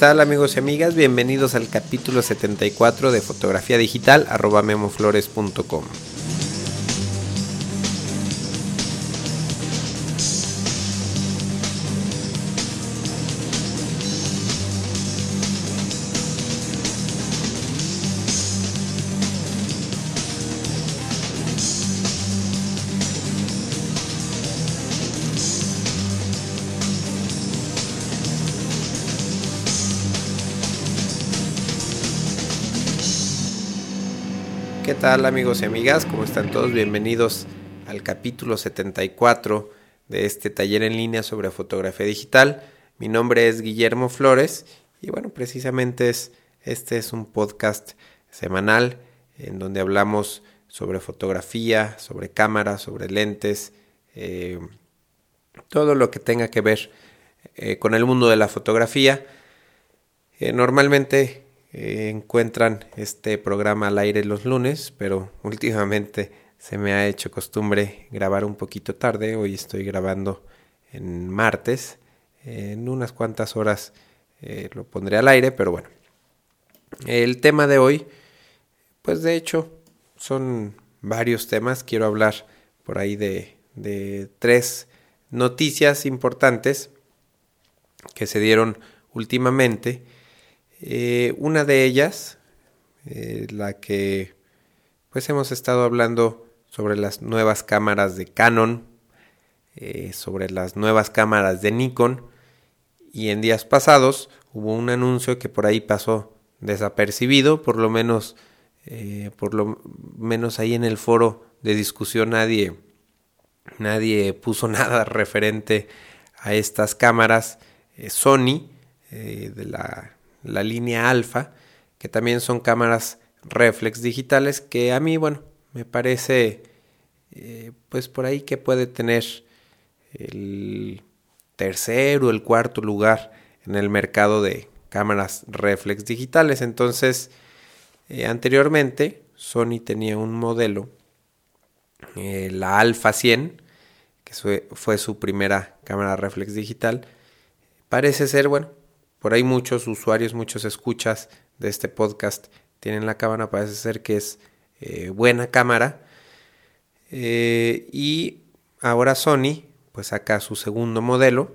tal amigos y amigas? Bienvenidos al capítulo 74 de fotografía digital arroba memoflores.com. tal amigos y amigas? ¿Cómo están todos? Bienvenidos al capítulo 74 de este taller en línea sobre fotografía digital. Mi nombre es Guillermo Flores y bueno, precisamente es, este es un podcast semanal en donde hablamos sobre fotografía, sobre cámaras, sobre lentes, eh, todo lo que tenga que ver eh, con el mundo de la fotografía. Eh, normalmente eh, encuentran este programa al aire los lunes, pero últimamente se me ha hecho costumbre grabar un poquito tarde. Hoy estoy grabando en martes. En unas cuantas horas eh, lo pondré al aire, pero bueno. El tema de hoy, pues de hecho, son varios temas. Quiero hablar por ahí de, de tres noticias importantes que se dieron últimamente eh, una de ellas, eh, la que pues hemos estado hablando sobre las nuevas cámaras de Canon, eh, sobre las nuevas cámaras de Nikon y en días pasados hubo un anuncio que por ahí pasó desapercibido, por lo menos por lo menos ahí en el foro de discusión nadie nadie puso nada referente a estas cámaras Sony de la la línea alfa, que también son cámaras reflex digitales, que a mí, bueno, me parece, eh, pues por ahí que puede tener el tercer o el cuarto lugar en el mercado de cámaras reflex digitales. Entonces, eh, anteriormente, Sony tenía un modelo, eh, la Alpha 100, que fue, fue su primera cámara reflex digital. Parece ser, bueno, por ahí muchos usuarios, muchos escuchas de este podcast tienen la cámara, parece ser que es eh, buena cámara. Eh, y ahora Sony pues saca su segundo modelo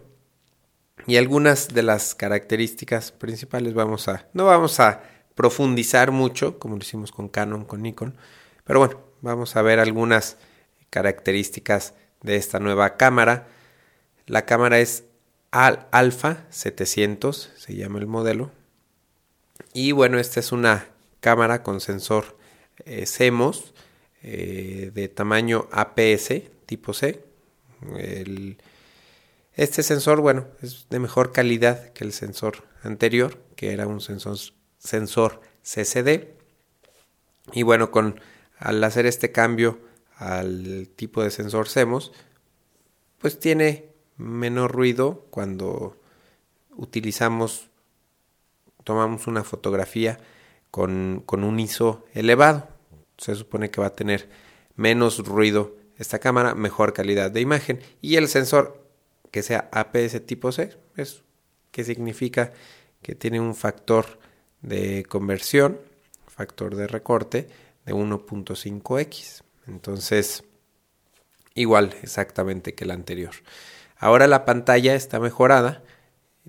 y algunas de las características principales vamos a no vamos a profundizar mucho como lo hicimos con Canon con Nikon pero bueno vamos a ver algunas características de esta nueva cámara la cámara es al Alpha 700, se llama el modelo. Y bueno, esta es una cámara con sensor eh, CMOS eh, de tamaño APS tipo C. este sensor, bueno, es de mejor calidad que el sensor anterior, que era un sensor, sensor CCD. Y bueno, con, al hacer este cambio al tipo de sensor CMOS, pues tiene menor ruido cuando utilizamos, tomamos una fotografía con, con un ISO elevado. Se supone que va a tener menos ruido esta cámara, mejor calidad de imagen y el sensor que sea APS tipo C, es que significa que tiene un factor de conversión, factor de recorte de 1.5x. Entonces, igual exactamente que el anterior. Ahora la pantalla está mejorada,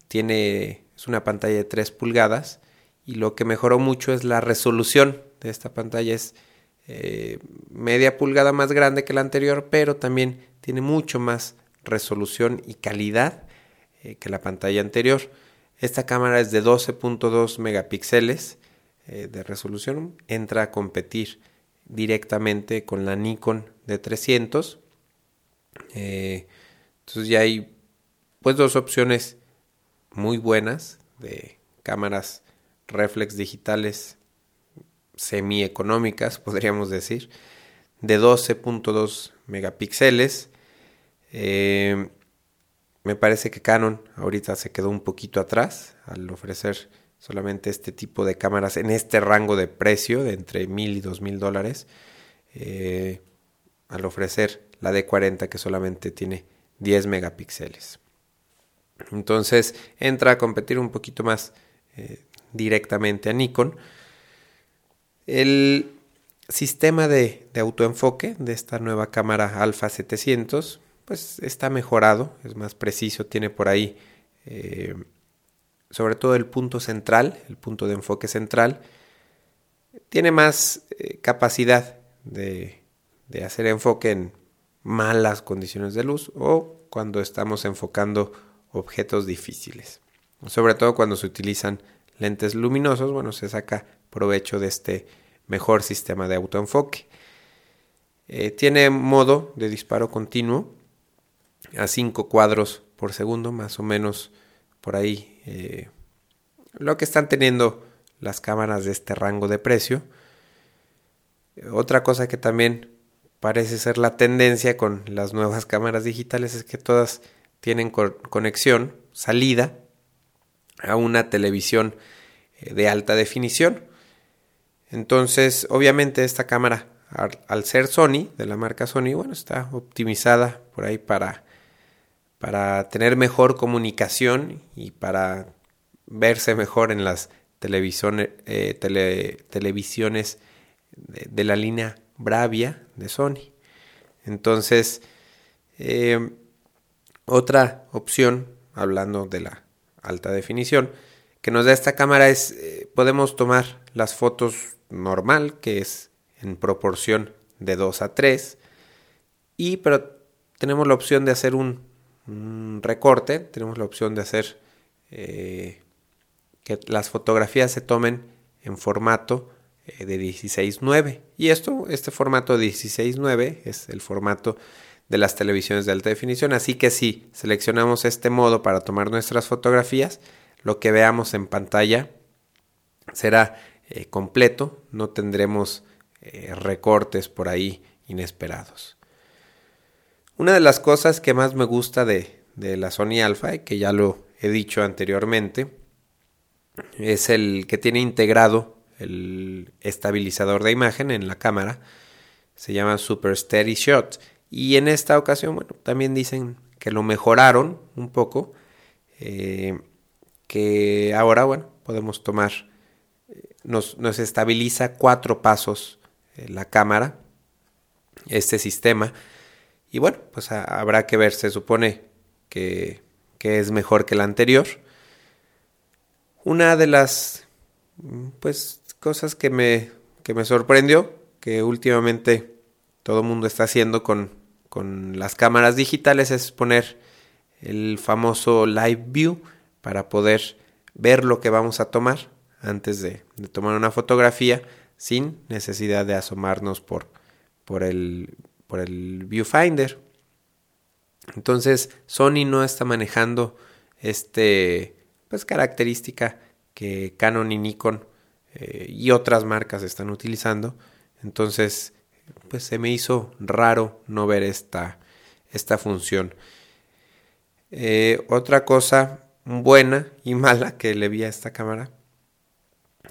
tiene, es una pantalla de 3 pulgadas y lo que mejoró mucho es la resolución de esta pantalla. Es eh, media pulgada más grande que la anterior, pero también tiene mucho más resolución y calidad eh, que la pantalla anterior. Esta cámara es de 12.2 megapíxeles eh, de resolución, entra a competir directamente con la Nikon de 300. Entonces ya hay pues dos opciones muy buenas de cámaras reflex digitales semi-económicas, podríamos decir, de 12.2 megapíxeles. Eh, me parece que Canon ahorita se quedó un poquito atrás al ofrecer solamente este tipo de cámaras en este rango de precio de entre mil y dos mil dólares. Eh, al ofrecer la D40 que solamente tiene 10 megapíxeles. Entonces entra a competir un poquito más directamente a Nikon. El sistema de, autoenfoque de esta nueva cámara Alpha 700 pues está mejorado, es más preciso, tiene por ahí eh, sobre todo el punto central, el punto de enfoque central, tiene más eh, capacidad de hacer enfoque en malas condiciones de luz o cuando estamos enfocando objetos difíciles. Sobre todo cuando se utilizan lentes luminosos, bueno, se saca provecho de este mejor sistema de autoenfoque. Eh, tiene modo de disparo continuo a 5 cuadros por segundo, más o menos por ahí eh, lo que están teniendo las cámaras de este rango de precio. Otra cosa que también parece ser la tendencia con las nuevas cámaras digitales es que todas tienen conexión, salida a una televisión eh, de alta definición. Entonces, obviamente esta cámara, al, ser Sony, de la marca Sony, bueno, está optimizada por ahí para, para tener mejor comunicación y para verse mejor en las televisiones, eh, televisiones de, la línea Bravia de Sony. Entonces, eh, otra opción, hablando de la alta definición, que nos da esta cámara es, eh, podemos tomar las fotos normal, que es en proporción de 2 a 3. Y pero tenemos la opción de hacer un, recorte, tenemos la opción de hacer eh, que las fotografías se tomen en formato de 16.9. Y esto, este formato de 16.9 es el formato de las televisiones de alta definición. Así que si seleccionamos este modo para tomar nuestras fotografías, lo que veamos en pantalla será eh, completo, no tendremos eh, recortes por ahí inesperados. Una de las cosas que más me gusta de, de la Sony Alpha, que ya lo he dicho anteriormente, es el que tiene integrado el estabilizador de imagen en la cámara. Se llama Super Steady Shot. Y en esta ocasión, bueno, también dicen que lo mejoraron un poco. Eh, que ahora, bueno, podemos tomar nos, estabiliza cuatro pasos eh, la cámara, este sistema. Y bueno, pues habrá que ver, se supone que, que, es mejor que la anterior. Una de las pues cosas que me, que me sorprendió, que últimamente todo el mundo está haciendo con, con las cámaras digitales, es poner el famoso Live View para poder ver lo que vamos a tomar antes de, tomar una fotografía sin necesidad de asomarnos por, por, el, por el viewfinder. Entonces Sony no está manejando este pues característica que Canon y Nikon eh, y otras marcas están utilizando. Entonces pues se me hizo raro no ver esta, esta función. Eh, otra cosa buena y mala que le vi a esta cámara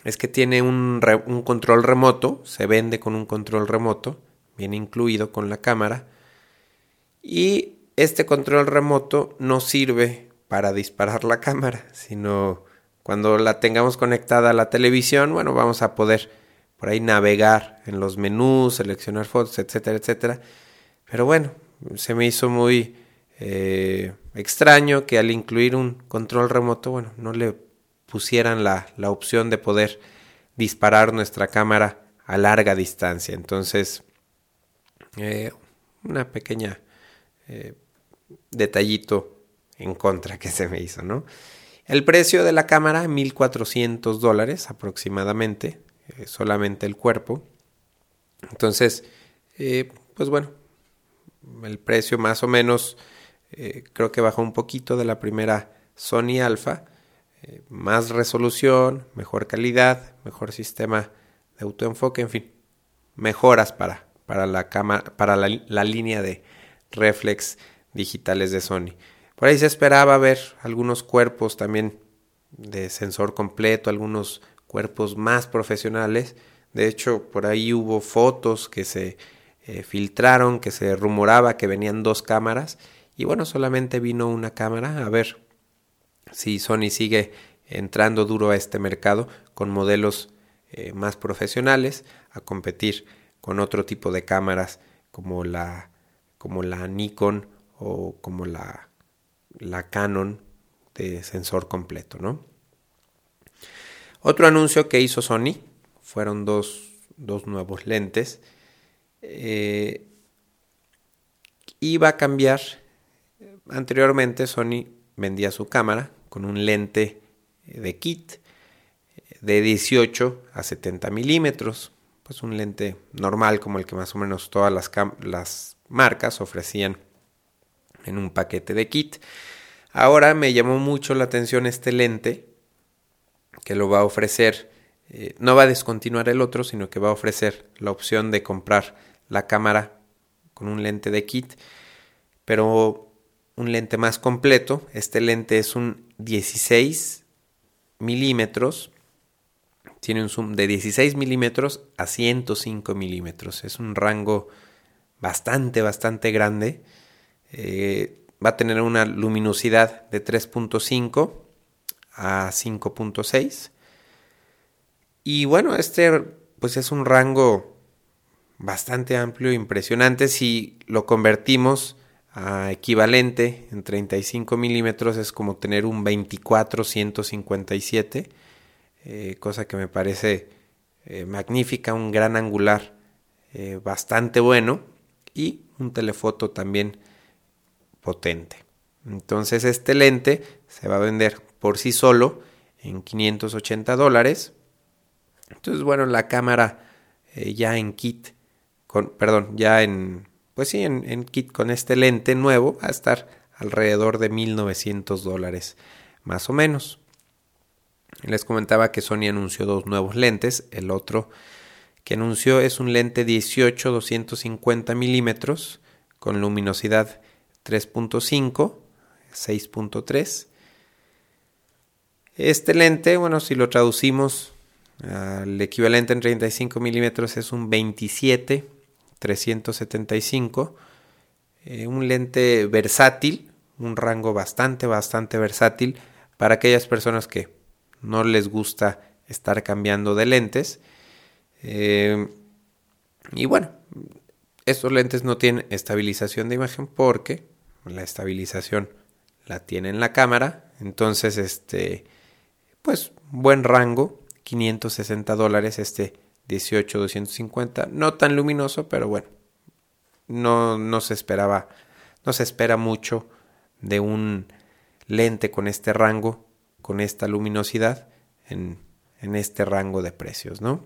es que tiene un, control remoto, se vende con un control remoto, viene incluido con la cámara. Y este control remoto no sirve para disparar la cámara, sino cuando la tengamos conectada a la televisión, bueno, vamos a poder por ahí navegar en los menús, seleccionar fotos, etcétera, etcétera. Pero bueno, se me hizo muy eh, extraño que al incluir un control remoto, bueno, no le pusieran la, la opción de poder disparar nuestra cámara a larga distancia. Entonces, eh, una pequeña eh, detallito en contra que se me hizo, ¿no? El precio de la cámara, 1.400 dólares aproximadamente, eh, solamente el cuerpo. Entonces, pues bueno, el precio más o menos creo que bajó un poquito de la primera Sony Alpha eh, más resolución, mejor calidad, mejor sistema de autoenfoque, en fin, mejoras para, para, la, para la, línea de reflex digitales de Sony. Por ahí se esperaba ver algunos cuerpos también de sensor completo, algunos cuerpos más profesionales. De hecho, por ahí hubo fotos que se eh, filtraron, que se rumoraba que venían dos cámaras. Y bueno, solamente vino una cámara. A ver si Sony sigue entrando duro a este mercado con modelos eh, más profesionales, a competir con otro tipo de cámaras como la, como la Nikon o como la, la Canon de sensor completo, ¿no? Otro anuncio que hizo Sony fueron dos, dos nuevos lentes. Eh, iba a cambiar. Anteriormente Sony vendía su cámara con un lente de kit de 18 a 70 milímetros. Pues un lente normal como el que más o menos todas las, las marcas ofrecían en un paquete de kit. Ahora me llamó mucho la atención este lente que lo va a ofrecer. Eh, no va a descontinuar el otro, sino que va a ofrecer la opción de comprar la cámara con un lente de kit, pero un lente más completo. Este lente es un 16 milímetros. Tiene un zoom de 16 milímetros a 105 milímetros. Es un rango bastante, bastante grande. Eh, va a tener una luminosidad de 3.5 a 5.6. Y bueno, este pues es un rango bastante amplio, impresionante. Si lo convertimos a equivalente en 35 milímetros es como tener un 24-157, eh, cosa que me parece eh, magnífica, un gran angular bastante bueno y un telefoto también potente. Entonces este lente se va a vender por sí solo en 580 dólares. Entonces bueno, la cámara ya en kit, con, perdón, ya en pues sí, en, kit con este lente nuevo va a estar alrededor de 1900 dólares más o menos. Les comentaba que Sony anunció dos nuevos lentes. El otro que anunció es un lente 18-250 milímetros con luminosidad 3.5, 6.3. Este lente, bueno, si lo traducimos al equivalente en 35 milímetros es un 27 375. Eh, un lente versátil, un rango bastante, bastante versátil para aquellas personas que no les gusta estar cambiando de lentes. Eh, y bueno, estos lentes no tienen estabilización de imagen porque la estabilización la tiene en la cámara. Entonces, este, pues buen rango, 560 dólares este 18-250. No tan luminoso, pero bueno, no, no se esperaba, no se espera mucho de un lente con este rango, con esta luminosidad en, en este rango de precios, ¿no?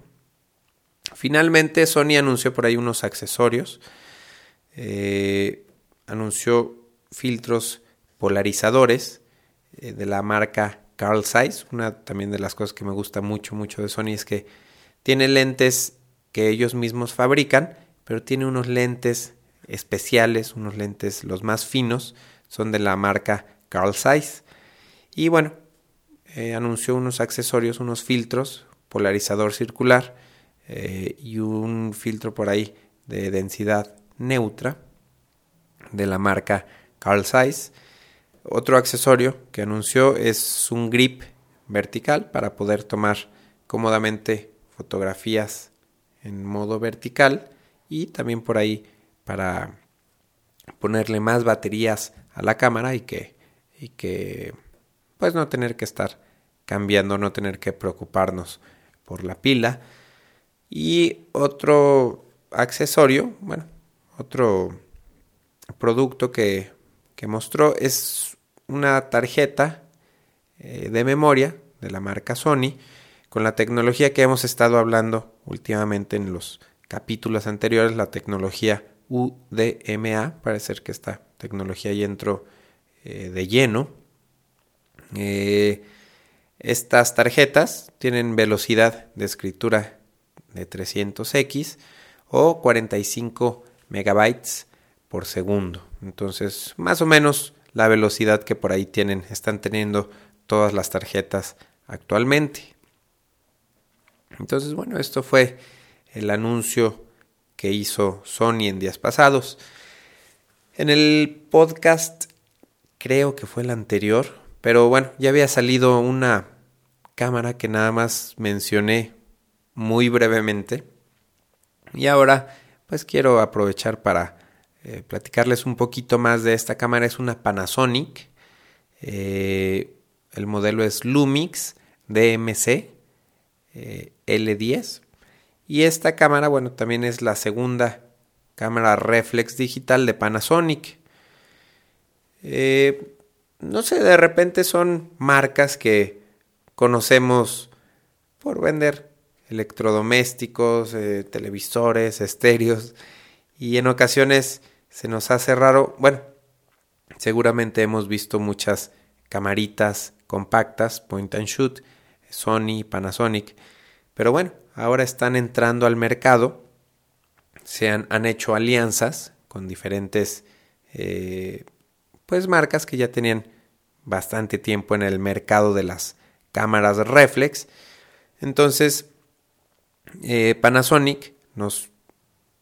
Finalmente Sony anunció por ahí unos accesorios, eh, anunció filtros polarizadores eh, de la marca Carl Zeiss. Una también de las cosas que me gusta mucho, mucho de Sony es que tiene lentes que ellos mismos fabrican, pero tiene unos lentes especiales, unos lentes los más finos, son de la marca Carl Zeiss. Y bueno, eh, anunció unos accesorios, unos filtros, polarizador circular eh, y un filtro por ahí de densidad neutra de la marca Carl Zeiss. Otro accesorio que anunció es un grip vertical para poder tomar cómodamente fotografías en modo vertical y también por ahí para ponerle más baterías a la cámara y que, y que pues no tener que estar cambiando, no tener que preocuparnos por la pila. Y otro accesorio, bueno, otro producto que, que mostró es una tarjeta eh, de memoria de la marca Sony con la tecnología que hemos estado hablando últimamente en los capítulos anteriores, la tecnología UDMA, parece que esta tecnología ya entró eh, de lleno. Eh, estas tarjetas tienen velocidad de escritura de 300x o 45 megabytes por segundo. Entonces, más o menos la velocidad que por ahí tienen, están teniendo todas las tarjetas actualmente. Entonces, bueno, esto fue el anuncio que hizo Sony en días pasados. En el podcast, creo que fue el anterior, pero bueno, ya había salido una cámara que nada más mencioné muy brevemente. Y ahora pues quiero aprovechar para eh, platicarles un poquito más de esta cámara. Es una Panasonic. Eh, el modelo es Lumix DMC eh, L10. Y esta cámara, bueno, también es la segunda cámara reflex digital de Panasonic. no sé, de repente son marcas que conocemos por vender electrodomésticos, televisores, estéreos y en ocasiones se nos hace raro, bueno, seguramente hemos visto muchas camaritas compactas, point and shoot, Sony, Panasonic, pero bueno, ahora están entrando al mercado, se han, han hecho alianzas con diferentes eh, pues marcas que ya tenían bastante tiempo en el mercado de las cámaras reflex. Entonces, eh, Panasonic nos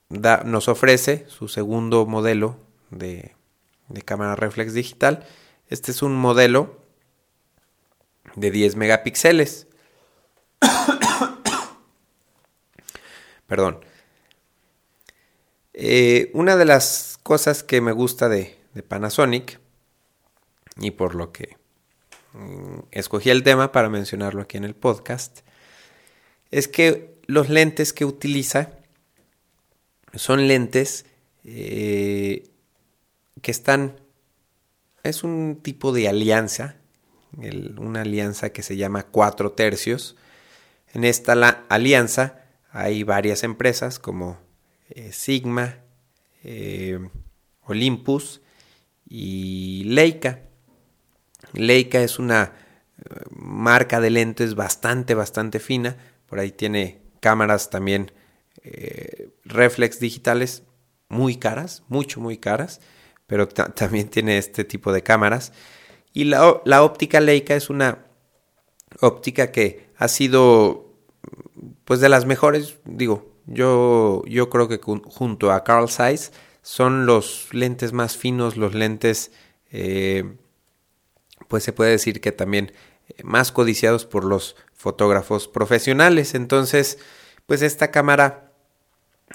nos ofrece su segundo modelo de, cámara reflex digital. Este es un modelo de 10 megapíxeles. Perdón. Eh, una de las cosas que me gusta de, Panasonic y por lo que mm, escogí el tema para mencionarlo aquí en el podcast es que los lentes que utiliza son lentes eh, que están, es un tipo de alianza, una alianza que se llama cuatro tercios. En esta la alianza hay varias empresas como eh, Sigma, eh, Olympus y Leica. Leica es una marca de lentes bastante, bastante fina. Por ahí tiene cámaras también eh, reflex digitales muy caras, mucho, muy caras, pero también tiene este tipo de cámaras. Y la, la, óptica Leica es una óptica que ha sido, pues, de las mejores, digo, yo, yo creo que junto a Carl Zeiss son los lentes más finos, los lentes, eh, pues se puede decir que también eh, más codiciados por los fotógrafos profesionales. Entonces, pues esta cámara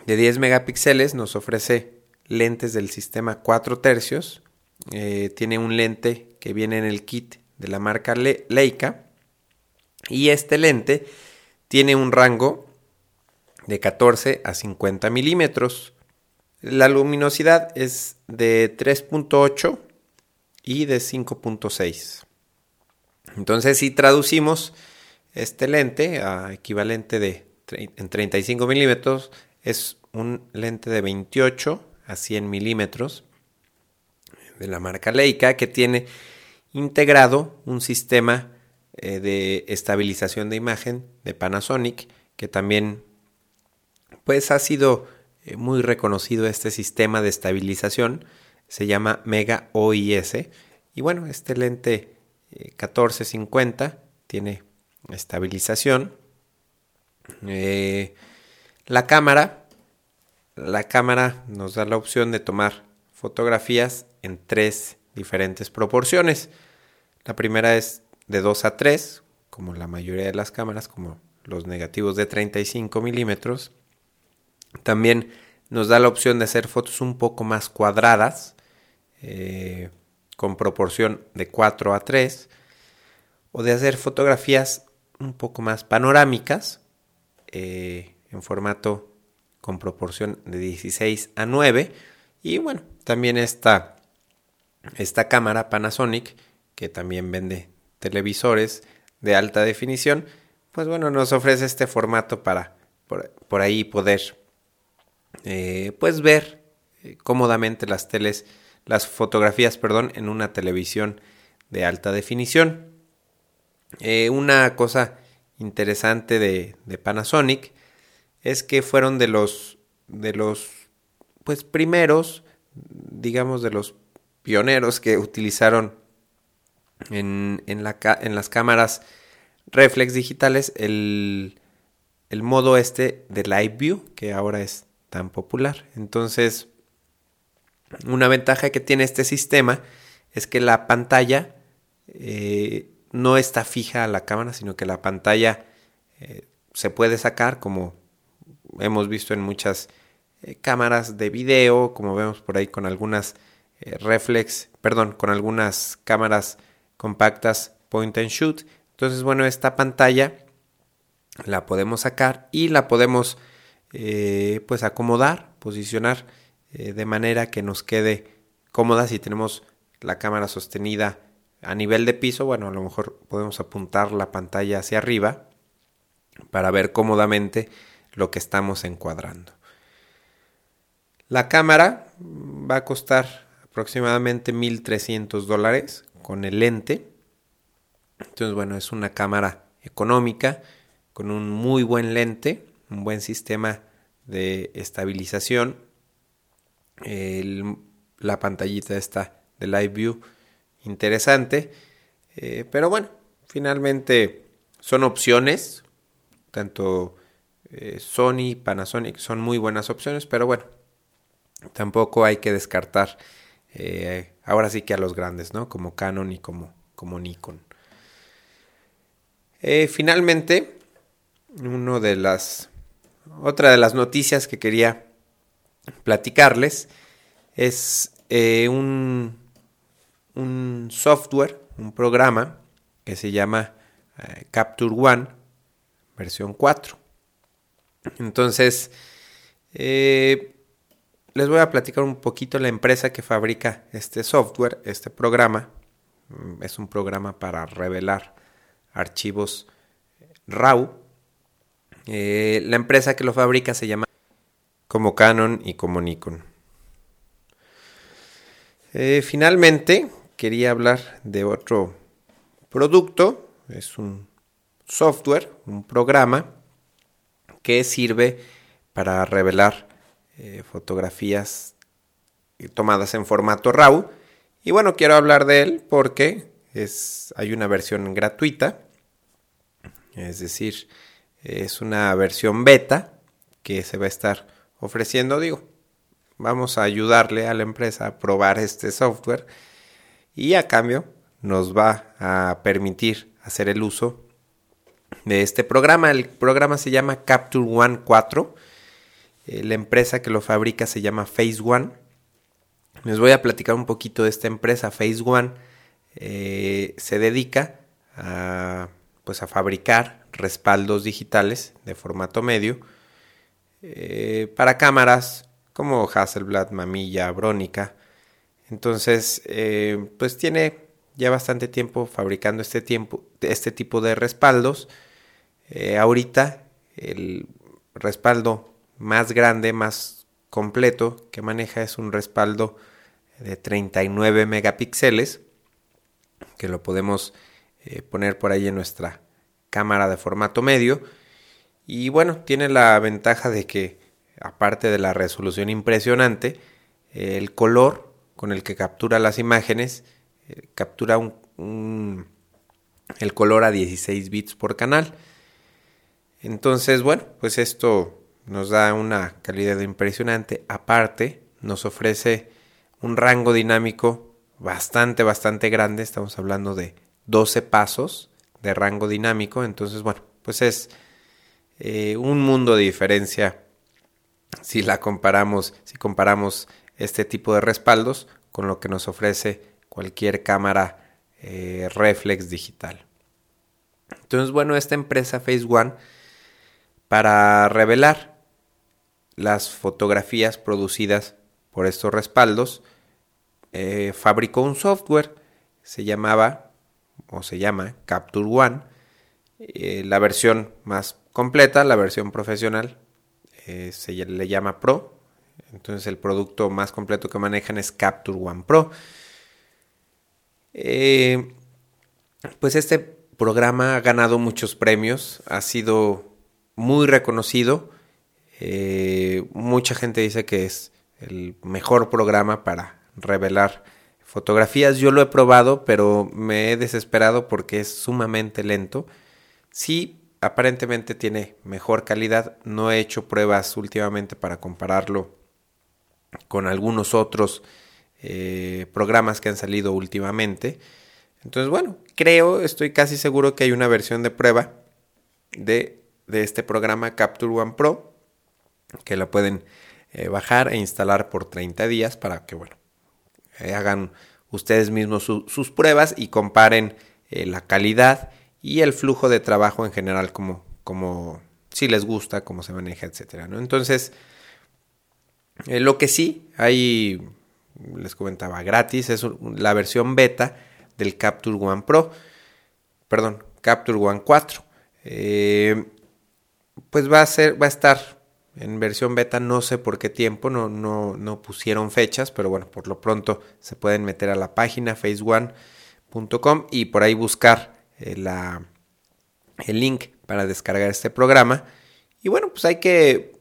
de 10 megapíxeles nos ofrece lentes del sistema 4 tercios. Eh, tiene un lente que viene en el kit de la marca Leica. Y este lente tiene un rango de 14 a 50 milímetros. La luminosidad es de 3.8 y de 5.6. Entonces, si traducimos este lente a equivalente de en 35 milímetros, es un lente de 28 a 100 milímetros de la marca Leica que tiene integrado un sistema eh, de estabilización de imagen de Panasonic que también pues ha sido eh, muy reconocido este sistema de estabilización. Se llama Mega OIS y bueno este lente 1450 eh, tiene estabilización la cámara, la cámara nos da la opción de tomar fotografías en tres diferentes proporciones. La primera es de 2 a 3, como la mayoría de las cámaras, como los negativos de 35 milímetros. También nos da la opción de hacer fotos un poco más cuadradas, eh, con proporción de 4 a 3, o de hacer fotografías un poco más panorámicas, eh, en formato con proporción de 16 a 9. Y bueno, también está esta cámara Panasonic, que también vende televisores de alta definición, pues bueno, nos ofrece este formato para por, ahí poder eh, pues ver eh, cómodamente las teles, las fotografías, perdón, en una televisión de alta definición. Eh, una cosa interesante de Panasonic es que fueron de los, de los, pues primeros, digamos, de los pioneros que utilizaron en, en, la, en las cámaras reflex digitales el, el modo este de Live View, que ahora es tan popular. Entonces, una ventaja que tiene este sistema es que la pantalla eh, no está fija a la cámara, sino que la pantalla eh, se puede sacar como hemos visto en muchas eh, cámaras de video, como vemos por ahí con algunas eh, reflex, perdón, con algunas cámaras compactas point and shoot. Entonces, bueno, esta pantalla la podemos sacar y la podemos pues acomodar, posicionar de manera que nos quede cómoda si tenemos la cámara sostenida a nivel de piso, bueno, a lo mejor podemos apuntar la pantalla hacia arriba para ver cómodamente lo que estamos encuadrando. La cámara va a costar aproximadamente 1300 dólares con el lente. Entonces, bueno, es una cámara económica con un muy buen lente, un buen sistema de estabilización. la pantallita está de Live View interesante. Eh, pero bueno, finalmente son opciones. Tanto eh, Sony, Panasonic son muy buenas opciones, pero bueno, tampoco hay que descartar eh, ahora sí que a los grandes, ¿no? Como Canon y como, como Nikon. finalmente, uno de las otra de las noticias que quería platicarles es un un software, un programa que se llama eh, Capture One versión 4. Entonces, eh, les voy a platicar un poquito la empresa que fabrica este software, este programa. Mm, es un programa para revelar archivos RAW. Eh, la empresa que lo fabrica se llama como Canon y como Nikon. finalmente, quería hablar de otro producto. Es un software, un programa que sirve para revelar eh, fotografías tomadas en formato RAW. Y bueno, quiero hablar de él porque es, hay una versión gratuita, es decir, es una versión beta que se va a estar ofreciendo. Digo, vamos a ayudarle a la empresa a probar este software y a cambio nos va a permitir hacer el uso de este programa. El programa se llama Capture One 4. Eh, la empresa que lo fabrica se llama Phase One. Les voy a platicar un poquito de esta empresa. Phase One eh, se dedica a, pues a fabricar respaldos digitales de formato medio eh, para cámaras como Hasselblad, Mamilla, Brónica, entonces, pues tiene ya bastante tiempo fabricando este, tiempo, este tipo de respaldos. Eh, ahorita el respaldo más grande, más completo que maneja es un respaldo de 39 megapíxeles que lo podemos eh, poner por ahí en nuestra cámara de formato medio y bueno tiene la ventaja de que aparte de la resolución impresionante el color con el que captura las imágenes, eh, captura un, el color a 16 bits por canal. Entonces, bueno, pues esto nos da una calidad impresionante. Aparte, nos ofrece un rango dinámico bastante, bastante grande. Estamos hablando de 12 pasos de rango dinámico. Entonces, bueno, pues es eh, un mundo de diferencia si la comparamos, si comparamos este tipo de respaldos con lo que nos ofrece cualquier cámara eh, reflex digital. Entonces, bueno, esta empresa Phase One, para revelar las fotografías producidas por estos respaldos, eh, fabricó un software, se llamaba, o se llama Capture One, eh, la versión más completa, la versión profesional, se le llama Pro, entonces el producto más completo que manejan es Capture One Pro. Eh, pues este programa ha ganado muchos premios, ha sido muy reconocido. Eh, mucha gente dice que es el mejor programa para revelar fotografías. Yo lo he probado, pero me he desesperado porque es sumamente lento. Sí, aparentemente tiene mejor calidad. No he hecho pruebas últimamente para compararlo con algunos otros eh, programas que han salido últimamente. Entonces, bueno, creo, estoy casi seguro que hay una versión de prueba de, este programa Capture One Pro que la pueden eh, bajar e instalar por 30 días para que, bueno, eh, hagan ustedes mismos sus pruebas y comparen la calidad y el flujo de trabajo en general, como, como si les gusta, cómo se maneja, etcétera. Entonces, lo que sí, hay, les comentaba, gratis, es la versión beta del Capture One Pro, perdón, Capture One 4. Eh, pues va a ser, va a estar en versión beta, no sé por qué tiempo, no, no, pusieron fechas, pero bueno, por lo pronto se pueden meter a la página face1.com y por ahí buscar eh, la, el link para descargar este programa. Y bueno, pues hay que,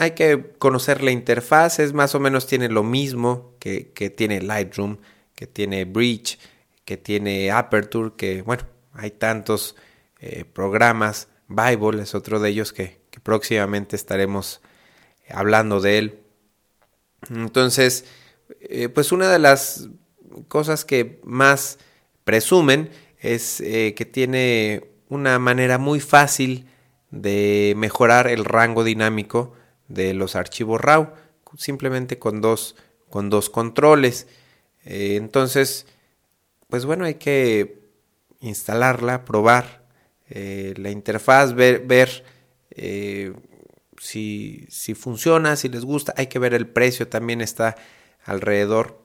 hay que conocer la interfaz, es más o menos tiene lo mismo que, tiene Lightroom, que tiene Bridge, que tiene Aperture, que bueno, hay tantos eh, programas. Bible es otro de ellos que, próximamente estaremos hablando de él. Entonces, eh, pues una de las cosas que más presumen es eh, que tiene una manera muy fácil de mejorar el rango dinámico de los archivos RAW, simplemente con dos, con dos controles. entonces, pues bueno, hay que instalarla, probar eh, la interfaz, ver, ver eh, si, si, funciona, si les gusta. Hay que ver el precio, también está alrededor,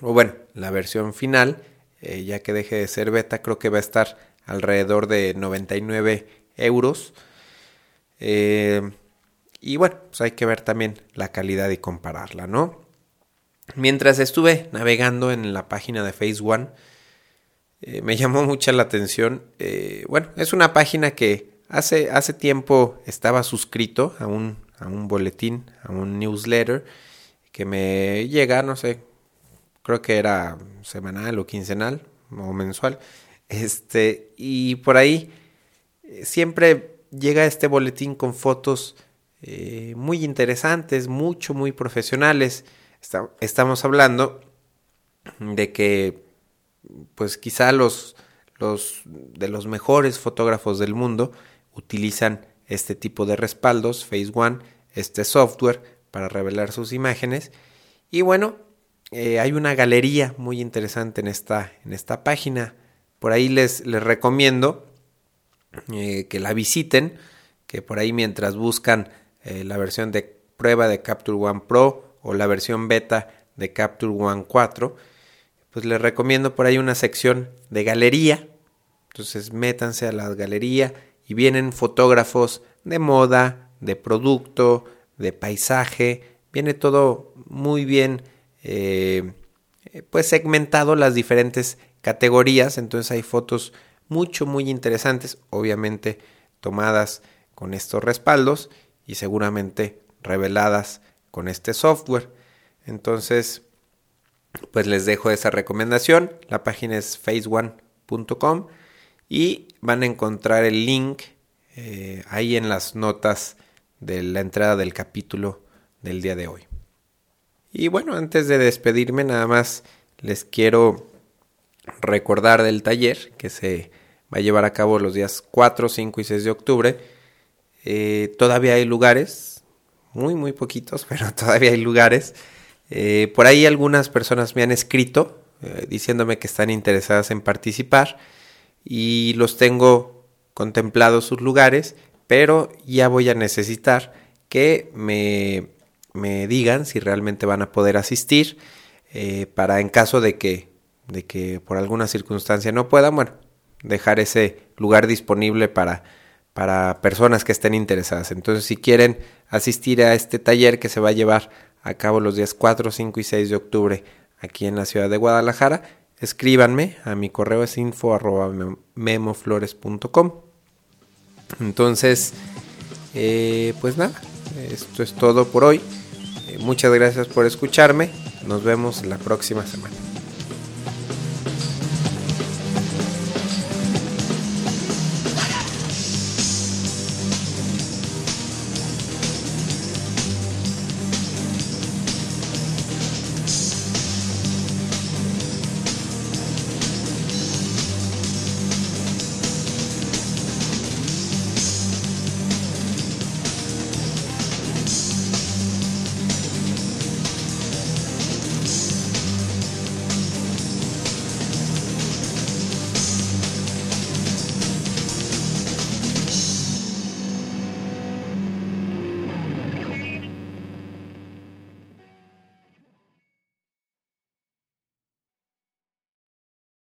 o bueno, la versión final, eh, ya que deje de ser beta, creo que va a estar alrededor de 99 euros. Y bueno, pues hay que ver también la calidad y compararla, ¿no? Mientras estuve navegando en la página de Phase One, eh, me llamó mucha la atención. Eh, bueno, es una página que hace, hace tiempo estaba suscrito a un, a un boletín, a un newsletter, que me llega, no sé, creo que era semanal o quincenal o mensual. Este, y por ahí eh, siempre llega este boletín con fotos muy interesantes, mucho, muy profesionales estamos hablando de que pues quizá los, los de los mejores fotógrafos del mundo utilizan este tipo de respaldos, Phase One, este software para revelar sus imágenes. Y bueno, eh, hay una galería muy interesante en esta, en esta página. Por ahí les, les recomiendo eh, que la visiten, que por ahí mientras buscan eh, la versión de prueba de Capture One Pro o la versión beta de Capture One 4, pues les recomiendo por ahí una sección de galería. Entonces métanse a la galería y vienen fotógrafos de moda, de producto, de paisaje. Viene todo muy bien eh, pues segmentado las diferentes categorías. Entonces hay fotos mucho, muy interesantes, obviamente tomadas con estos respaldos y seguramente reveladas con este software. Entonces, pues les dejo esa recomendación. La página es phaseone.com y van a encontrar el link eh, ahí en las notas de la entrada del capítulo del día de hoy. Y bueno, antes de despedirme, nada más les quiero recordar del taller que se va a llevar a cabo los días 4, 5 y 6 de octubre. Eh, todavía hay lugares, muy, muy poquitos, pero todavía hay lugares. Eh, por ahí algunas personas me han escrito eh, diciéndome que están interesadas en participar y los tengo contemplados sus lugares, pero ya voy a necesitar que me, me digan si realmente van a poder asistir para en caso de que, de que por alguna circunstancia no puedan, bueno, dejar ese lugar disponible para para personas que estén interesadas. Entonces, si quieren asistir a este taller que se va a llevar a cabo los días 4, 5 y 6 de octubre aquí en la ciudad de Guadalajara, escríbanme a mi correo es info arroba memoflores.com. Entonces, eh, pues nada, esto es todo por hoy. Eh, muchas gracias por escucharme. Nos vemos la próxima semana.